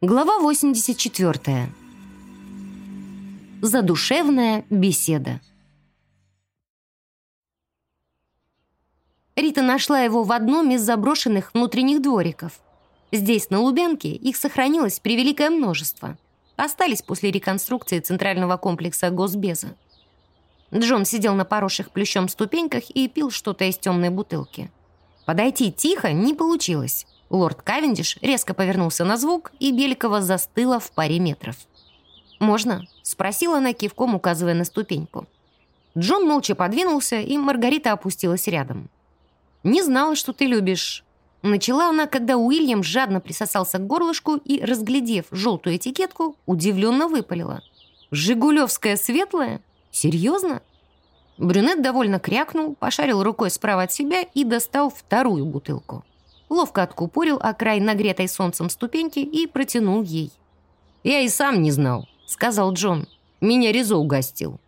Глава 84. Задушевная беседа. Рита нашла его в одном из заброшенных внутренних двориков. Здесь, на Лубянке, их сохранилось превеликое множество. Остались после реконструкции центрального комплекса Госбеза. Джон сидел на поросших плющом ступеньках и пил что-то из темной бутылки. Подойти тихо не получилось. Лорд Кавендиш резко повернулся на звук, и Беликова застыла в паре метров. «Можно?» — спросила она, кивком указывая на ступеньку. Джон молча подвинулся, и Маргарита опустилась рядом. «Не знала, что ты любишь». Начала она, когда Уильям жадно присосался к горлышку и, разглядев желтую этикетку, удивленно выпалила. «Жигулевская светлая? Серьезно?» Брюнет довольно крякнул, пошарил рукой справа от себя и достал вторую бутылку ловко откупорил о край нагретой солнцем ступеньки и протянул ей. «Я и сам не знал», — сказал Джон. «Меня Резо угостил».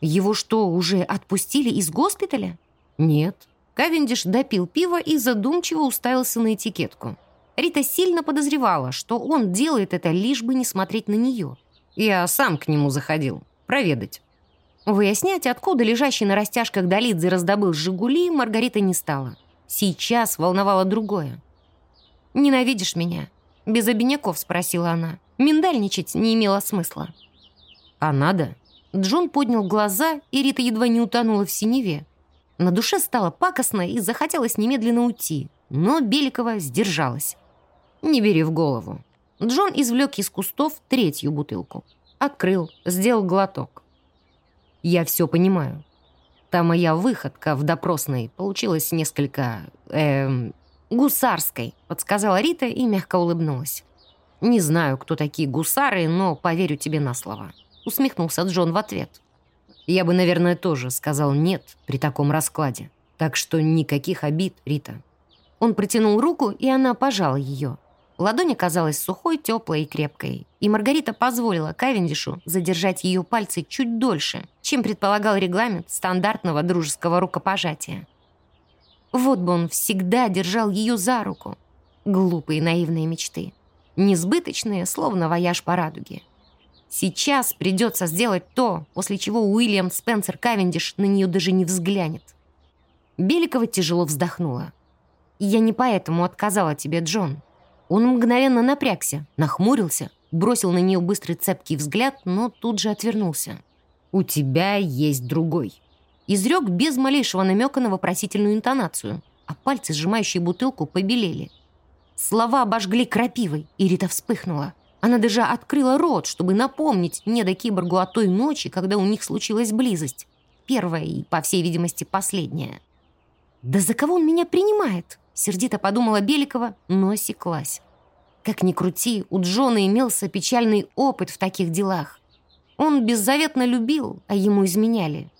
«Его что, уже отпустили из госпиталя?» «Нет». Кавендиш допил пиво и задумчиво уставился на этикетку. Рита сильно подозревала, что он делает это лишь бы не смотреть на нее. Я сам к нему заходил. Проведать. Выяснять, откуда лежащий на растяжках Долидзе раздобыл «Жигули», Маргарита не стала. Сейчас волновало другое. «Ненавидишь меня?» Без обиняков спросила она. Миндальничать не имело смысла. «А надо?» Джон поднял глаза, и Рита едва не утонула в синеве. На душе стало пакостно и захотелось немедленно уйти, но Беликова сдержалась. «Не бери в голову». Джон извлек из кустов третью бутылку. Открыл, сделал глоток. «Я все понимаю. Та моя выходка в допросной получилась несколько... Эм, гусарской, подсказала Рита и мягко улыбнулась. «Не знаю, кто такие гусары, но поверю тебе на слово», усмехнулся Джон в ответ. «Я бы, наверное, тоже сказал «нет» при таком раскладе. Так что никаких обид, Рита». Он протянул руку, и она пожала ее. Ладонь оказалась сухой, теплой и крепкой, и Маргарита позволила Кавендишу задержать ее пальцы чуть дольше, чем предполагал регламент стандартного дружеского рукопожатия. Вот бы он всегда держал ее за руку. Глупые наивные мечты. Несбыточные, словно вояж по радуге. Сейчас придется сделать то, после чего Уильям Спенсер Кавендиш на нее даже не взглянет. Беликова тяжело вздохнула. «Я не поэтому отказала тебе, Джон», он мгновенно напрягся, нахмурился, бросил на нее быстрый цепкий взгляд, но тут же отвернулся. «У тебя есть другой». Изрек без малейшего намека на вопросительную интонацию, а пальцы, сжимающие бутылку, побелели. Слова обожгли крапивой, и Рита вспыхнула. Она даже открыла рот, чтобы напомнить недокиборгу о той ночи, когда у них случилась близость. Первая и, по всей видимости, последняя. «Да за кого он меня принимает?» Сердито подумала Беликова, но осеклась. Как ни крути, у Джона имелся печальный опыт в таких делах. Он беззаветно любил, а ему изменяли.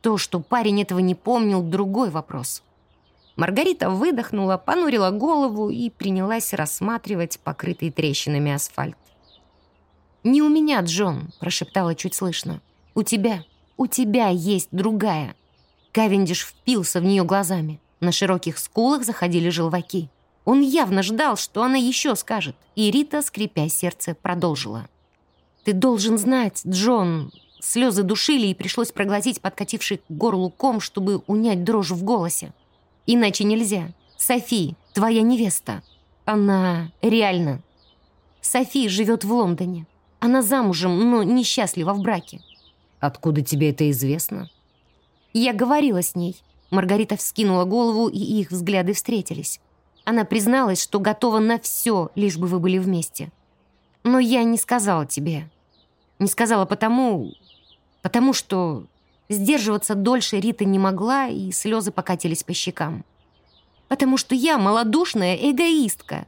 То, что парень этого не помнил, другой вопрос. Маргарита выдохнула, понурила голову и принялась рассматривать покрытый трещинами асфальт. «Не у меня, Джон», — прошептала чуть слышно. «У тебя, у тебя есть другая». Кавендиш впился в нее глазами. На широких скулах заходили желваки. Он явно ждал, что она еще скажет, и Рита, скрипя сердце, продолжила. «Ты должен знать, Джон...» Слезы душили, и пришлось проглотить подкативший к горлу ком, чтобы унять дрожь в голосе. «Иначе нельзя. Софи, твоя невеста. Она реально...» Софи живет в Лондоне. Она замужем, но несчастлива в браке. «Откуда тебе это известно?» Я говорила с ней. Маргарита вскинула голову, и их взгляды встретились. Она призналась, что готова на все, лишь бы вы были вместе. Но я не сказала тебе. Не сказала потому... Потому что сдерживаться дольше Рита не могла, и слезы покатились по щекам. Потому что я малодушная эгоистка.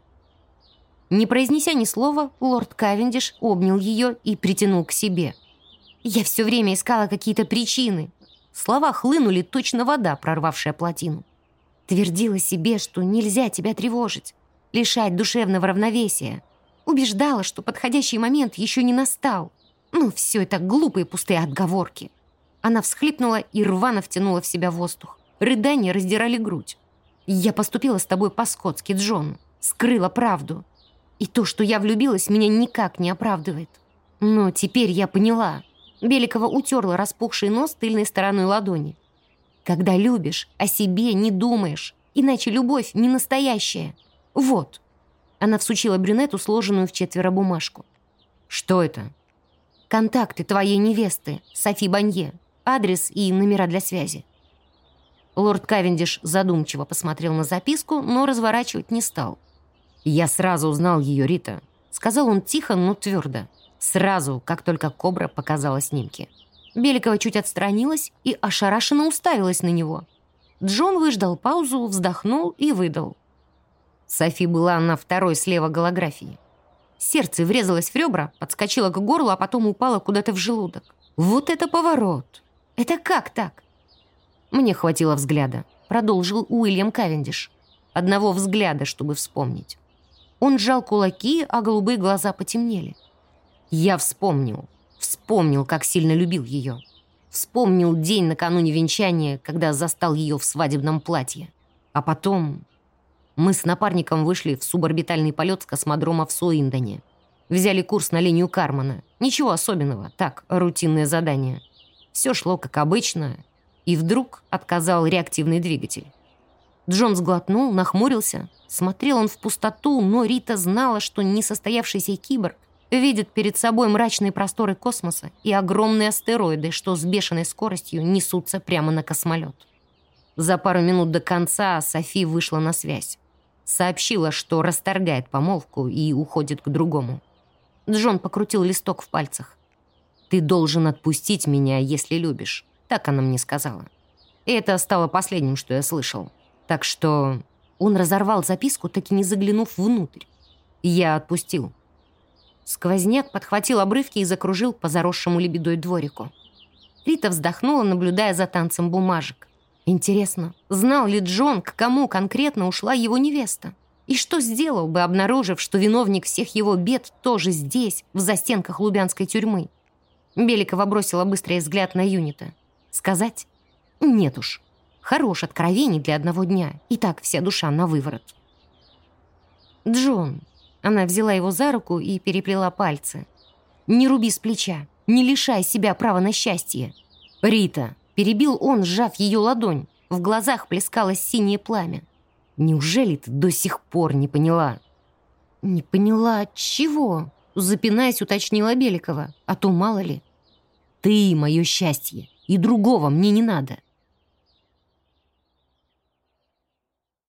Не произнеся ни слова, лорд Кавендиш обнял ее и притянул к себе. Я все время искала какие-то причины, Слова хлынули точно вода, прорвавшая плотину. Твердила себе, что нельзя тебя тревожить, лишать душевного равновесия. Убеждала, что подходящий момент еще не настал. Ну, все это глупые пустые отговорки. Она всхлипнула и рвано втянула в себя воздух. Рыдания раздирали грудь. «Я поступила с тобой по-скотски, Джон. Скрыла правду. И то, что я влюбилась, меня никак не оправдывает. Но теперь я поняла. Беликова утерла распухший нос тыльной стороной ладони. Когда любишь, о себе не думаешь, иначе любовь не настоящая. Вот. Она всучила брюнету сложенную в четверо бумажку. Что это? Контакты твоей невесты, Софи Банье, адрес и номера для связи. Лорд Кавендиш задумчиво посмотрел на записку, но разворачивать не стал. «Я сразу узнал ее, Рита», — сказал он тихо, но твердо. Сразу, как только кобра показала снимки. Беликова чуть отстранилась и ошарашенно уставилась на него. Джон выждал паузу, вздохнул и выдал. Софи была на второй слева голографии. Сердце врезалось в ребра, подскочило к горлу, а потом упало куда-то в желудок. Вот это поворот! Это как так? Мне хватило взгляда, продолжил Уильям Кавендиш. Одного взгляда, чтобы вспомнить. Он сжал кулаки, а голубые глаза потемнели. Я вспомнил. Вспомнил, как сильно любил ее. Вспомнил день накануне венчания, когда застал ее в свадебном платье. А потом мы с напарником вышли в суборбитальный полет с космодрома в Суиндоне. Взяли курс на линию Кармана. Ничего особенного, так, рутинное задание. Все шло как обычно, и вдруг отказал реактивный двигатель. Джон сглотнул, нахмурился. Смотрел он в пустоту, но Рита знала, что несостоявшийся киборг видит перед собой мрачные просторы космоса и огромные астероиды, что с бешеной скоростью несутся прямо на космолет. За пару минут до конца Софи вышла на связь. Сообщила, что расторгает помолвку и уходит к другому. Джон покрутил листок в пальцах. «Ты должен отпустить меня, если любишь», — так она мне сказала. И это стало последним, что я слышал. Так что он разорвал записку, так и не заглянув внутрь. Я отпустил. Сквозняк подхватил обрывки и закружил по заросшему лебедой дворику. Рита вздохнула, наблюдая за танцем бумажек. Интересно, знал ли Джон, к кому конкретно ушла его невеста? И что сделал бы, обнаружив, что виновник всех его бед тоже здесь, в застенках лубянской тюрьмы? Беликова бросила быстрый взгляд на Юнита. Сказать? Нет уж. Хорош откровений для одного дня. И так вся душа на выворот. «Джон, она взяла его за руку и переплела пальцы. «Не руби с плеча, не лишай себя права на счастье!» «Рита!» — перебил он, сжав ее ладонь. В глазах плескалось синее пламя. «Неужели ты до сих пор не поняла?» «Не поняла чего?» — запинаясь, уточнила Беликова. «А то мало ли». «Ты — мое счастье, и другого мне не надо.